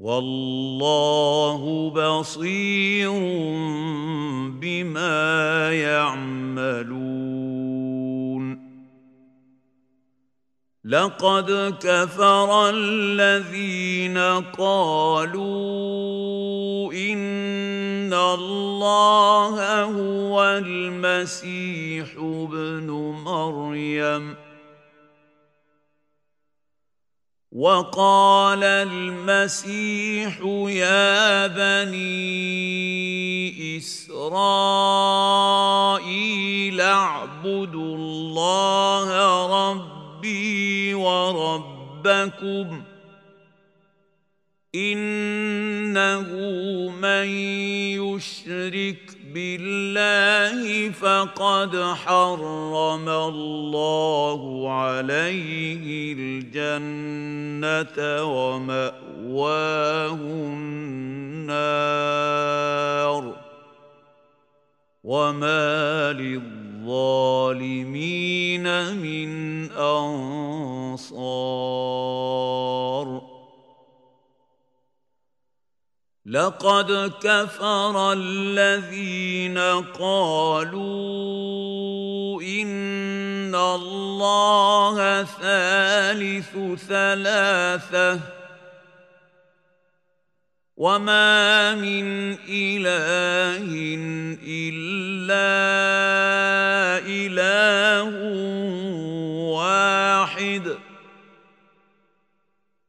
والله بصير بما يعملون. لقد كفر الذين قالوا إن الله هو المسيح ابن مريم. وقال المسيح يا بني إسرائيل اعبدوا الله ربي وربكم إنه من يشرك بالله فقد حرم الله عليه الجنة ومأواه النار وما للظالمين من أنصار لقد كفر الذين قالوا إن الله ثالث ثلاثة وما من إله إلا إله واحد.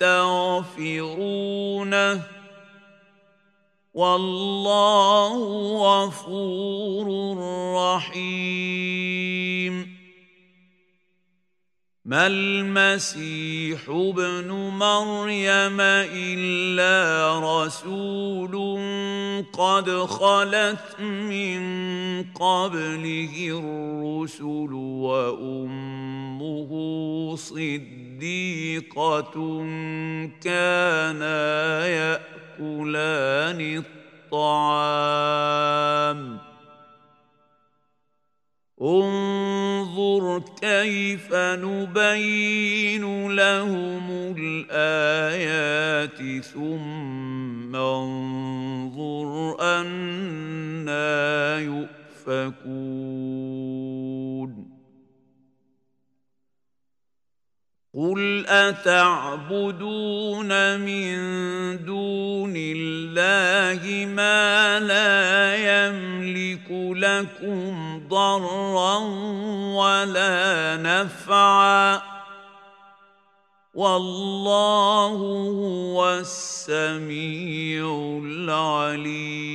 ويستغفرونه والله غفور رحيم. ما المسيح ابن مريم إلا رسول قد خلت من قبله الرسل وأمه صديقة كانا يأكلان الطعام. انظر كيف نبين لهم الآيات ثم انظر أنا يؤفكون. قل أتعبدون من دون الله ما لا يملك لكم ضرا ولا نفعا والله هو السميع العليم